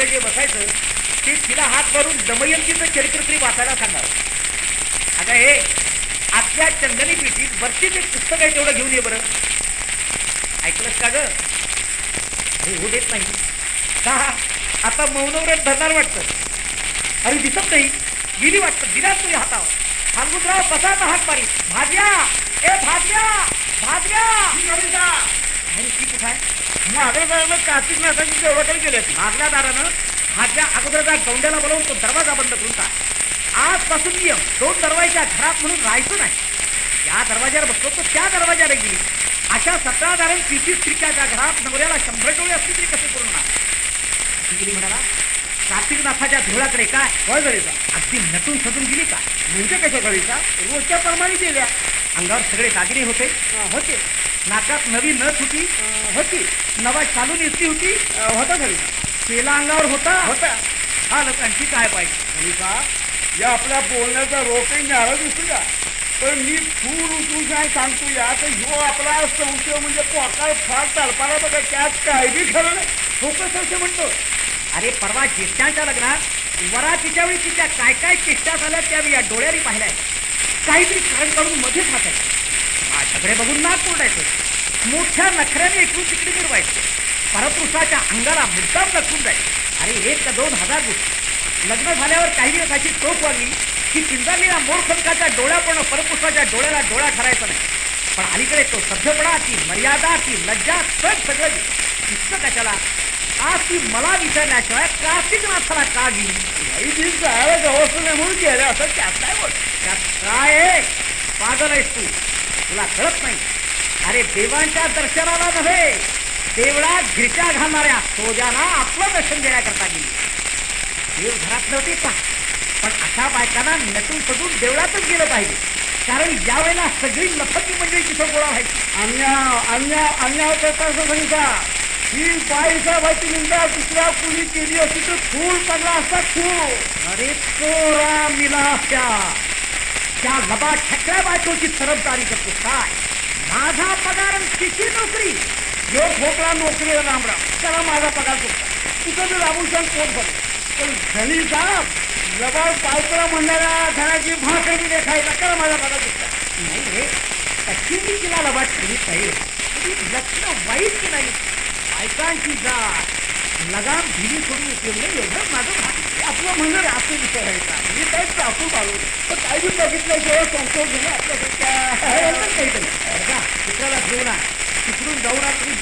तिथं जे बसायचं ते तिला हात मारून दमयंतीचं चरित्र तरी वाचायला सांगावं. आता हे आतल्या चंदनी पेटीत वरतीच एक पुस्तक आहे तेवढं घेऊन ये बरं. ऐकलंच का ग? अरे हो देत नाही. का? आता मौनव्रत धरणार वाटतं. अरे दिसत नाही. गेली वाटतं. दिलाच तुझ्या हातावर. फाल्गुनराव बसा ना हात मारी भाज्या! ए भाज्या! भाज्या! काय? ती दारानं कार्तिक नाथाची देवळाकडे गेले मागल्या दारानं भाज्या अगोदरचा गौंड्याला बोलावून तो दरवाजा बंद करून टाक. आजपासून नियम दोन दरवाजा घरात म्हणून राहायचं नाही. ज्या दरवाज्यावर बसतो तो त्या दरवाजाला गेली. अशा सतरा दारण तिची घरात नवऱ्याला शंभर डोळे असतील तरी कसे करू नका? गेली म्हणाला कार्तिकनाथाच्या धुळाकडे काय? वळ गळीचा अगदी नटून सजून गेली का? म्हणजे कशा गळीचा रोजच्या प्रमाणे गेल्या. अंगावर सगळे दागिने होते. होते. नाकात नवी नथ होती होती. नवा चालू नेसली होती होता घरीचा केला अंगावर होता होता. हा लोकांची काय पाहिजे? या आपल्या बोलण्याचा रोखही न्यारा दिसतो का? पण मी फूल उचलून काय सांगतो या तर ह्यो आपला संशय म्हणजे पोकार फार तळपाला बघा त्यात काय बी खरं नाही. असे म्हणतो. अरे परवा ज्येष्ठांच्या लग्नात वरातीच्या वेळी तिच्या काय काय चेष्टा झाल्या त्या मी या डोळ्याने पाहिल्या काहीतरी कारण काढून मध्येच हातायचं माझ्याकडे बघून नाक कोरडायचं मोठ्या नखऱ्याने इकडून तिकडे मिरवायचं. परपुरुषाच्या अंगाला मुद्दाम लटकून जायचं. अरे एक का दोन हजार रुपये लग्न झाल्यावर काही दिवसाची टोप वागली की पिंजारलेल्या मोरखंकाच्या डोळ्यापण परपुरुषाच्या डोळ्याला डोळा ठरायचा नाही. पण अलीकडे तो सभ्यपणा ती मर्यादा ती लज्जा सग सगळं गेलं. इतकं कशाला? आज ती मला विचारल्याशिवाय कार्तिक नाथाला का गेली जायला नाही म्हणून गेल्या असं त्यात काय बोल त्यात काय? पागल आहेस तू. तुला कळत नाही. अरे देवांच्या दर्शनाला नव्हे देवळात गिरच्या घालणाऱ्या सोजाना आपलं दर्शन देण्याकरता गेली. देव घरात नव्हते का? पण अशा बायकांना नटून सजून देवळातच गेलं पाहिजे. कारण यावेळेला सगळी नफती मंडळी तिथं गोळा व्हायची. अन्या अन्या अन्याय करता सांगितला ही बाई साहेबाची निंदा दुसऱ्या कुणी केली असती तर फूल पडला असता फूल अरे चोरा मिलाप्या. त्या लबा ठेकल्या बायकोची सरबदारी करतो. काय? माझा पगार आणि तिची नोकरी. जो ठोकला नोकरीला रामराम त्याला माझा पगार चुकता तिथं मी राबून कोण बघ पण घरी साहेब जवळ बायकोला म्हणणाऱ्या घराची भाकरी देखायला करा माझा पगार चुकता नाही रे. कशी मी तिला लबाट केली पाहिजे लक्ष वाईट की नाही? बायकांची जात. लगाम ढिली सोडून उपयोग नाही एवढं माझं. हे आपलं म्हणणं राहतो विषय आहे का मी काय चाकून आलो पण काय बी बघितल्याशिवाय संशय घेणं हे आपल्यासारख्या एवढंच काहीतरी का? कुत्र्याला घेऊन. तिकडून जाऊन आ तुम्ही